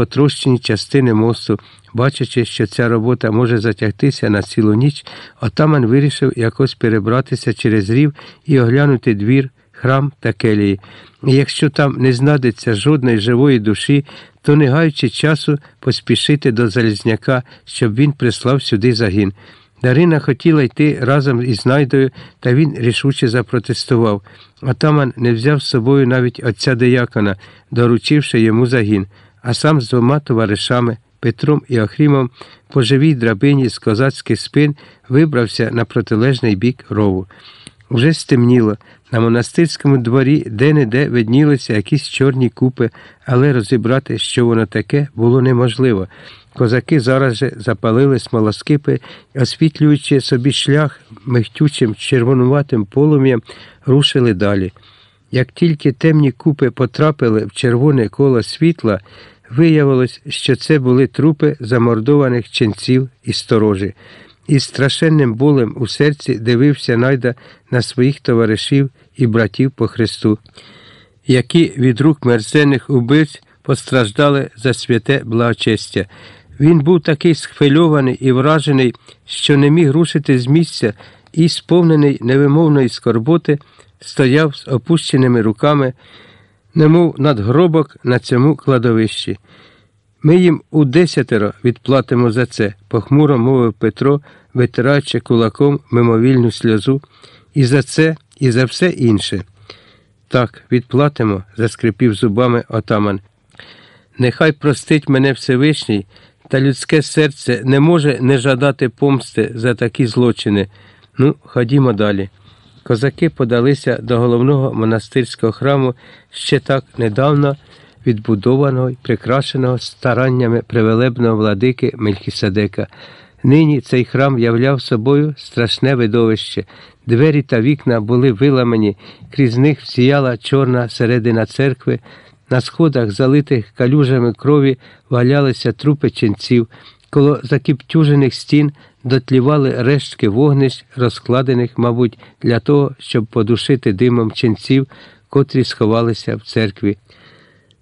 потрощені частини мосту. Бачачи, що ця робота може затягтися на цілу ніч, отаман вирішив якось перебратися через рів і оглянути двір, храм та келії. І якщо там не знайдеться жодної живої душі, то, не гаючи часу, поспішити до Залізняка, щоб він прислав сюди загін. Дарина хотіла йти разом із Найдою, та він рішуче запротестував. Атаман не взяв з собою навіть отця деякона, доручивши йому загін, а сам з двома товаришами Петром і Охрімом по живій драбині з козацьких спин вибрався на протилежний бік рову. Уже стемніло. На монастирському дворі де-не-де виднілися якісь чорні купи, але розібрати, що воно таке, було неможливо. Козаки зараз же запалили смолоскипи, освітлюючи собі шлях михтючим червонуватим полум'ям, рушили далі. Як тільки темні купи потрапили в червоне коло світла, виявилось, що це були трупи замордованих ченців і сторожі. Із страшенним болем у серці дивився найда на своїх товаришів і братів по Христу, які від рук мерзенних убивць постраждали за святе благочестя. Він був такий схвильований і вражений, що не міг рушити з місця і, сповнений невимовної скорботи, стояв з опущеними руками, немов надгробок на цьому кладовищі. Ми їм у десятеро відплатимо за це, похмуро мовив Петро, витираючи кулаком мимовільну сльозу, і за це, і за все інше. Так, відплатимо, заскрипів зубами отаман. Нехай простить мене Всевишній, та людське серце не може не жадати помсти за такі злочини. Ну, ходімо далі. Козаки подалися до головного монастирського храму ще так недавно відбудованого і прикрашеного стараннями привелебного владики Мельхіседека. Нині цей храм являв собою страшне видовище. Двері та вікна були виламані, крізь них всіяла чорна середина церкви. На сходах, залитих калюжами крові, валялися трупи ченців. Коло закіптюжених стін дотлівали рештки вогнищ, розкладених, мабуть, для того, щоб подушити димом ченців, котрі сховалися в церкві.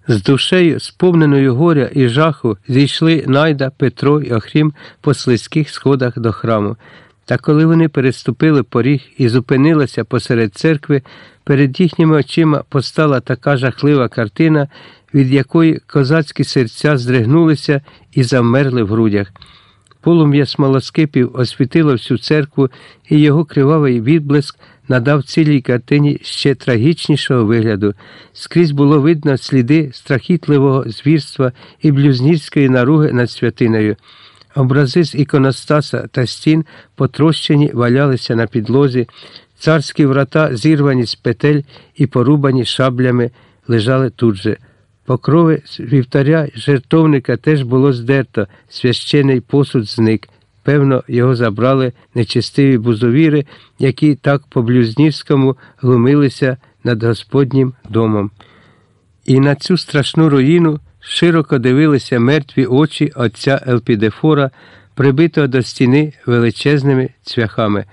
З душею, сповненою горя і жаху, зійшли Найда, Петро і Охрім по слизьких сходах до храму. Та коли вони переступили поріг і зупинилися посеред церкви, перед їхніми очима постала така жахлива картина, від якої козацькі серця здригнулися і замерли в грудях. Полум'я смолоскипів освітило всю церкву, і його кривавий відблиск надав цілій картині ще трагічнішого вигляду. Скрізь було видно сліди страхітливого звірства і блюзнірської наруги над святиною. Образи з іконостаса та стін потрощені валялися на підлозі, царські врата, зірвані з петель і порубані шаблями, лежали тут же. Покрови з вівтаря жертовника теж було здерто, священий посуд зник. Певно, його забрали нечистиві бузовіри, які так по блюзнівському глумилися над Господнім домом. І на цю страшну руїну широко дивилися мертві очі отця Елпідефора, прибитого до стіни величезними цвяхами.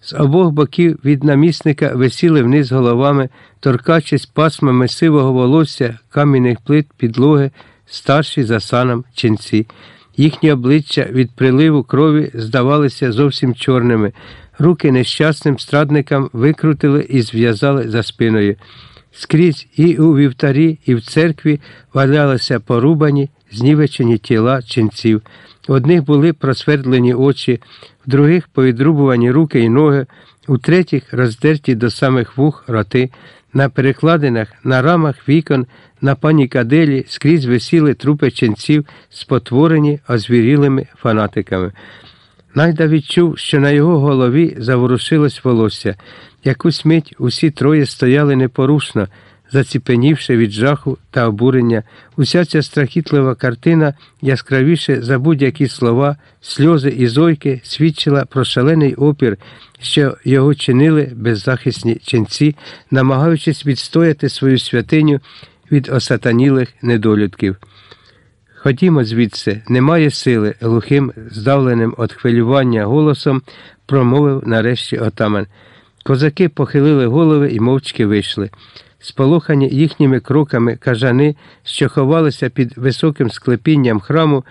З обох боків від намісника висіли вниз головами, торкачись пасмами сивого волосся, кам'яних плит підлоги, старші за саном ченці. Їхні обличчя від приливу крові здавалися зовсім чорними. Руки нещасним страдникам викрутили і зв'язали за спиною. Скрізь і у вівтарі, і в церкві валялися порубані, знівечені тіла ченців. Одних були просвердлені очі, в других повідрубувані руки і ноги, у третіх роздерті до самих вух роти. На перекладинах, на рамах вікон, на панікаделі скрізь висіли трупи ченців, спотворені озвірілими фанатиками. Найда відчув, що на його голові заворушилось волосся. Якусь мить усі троє стояли непорушно, заціпенівши від жаху та обурення. Уся ця страхітлива картина, яскравіше за будь-які слова, сльози і зойки, свідчила про шалений опір, що його чинили беззахисні ченці, намагаючись відстояти свою святиню від осатанілих недолюдків. Ходімо звідси, немає сили, глухим, здавленим від хвилювання голосом промовив нарешті отаман. Козаки похилили голови і мовчки вийшли. Сполохані їхніми кроками кажани, що ховалися під високим склепінням храму,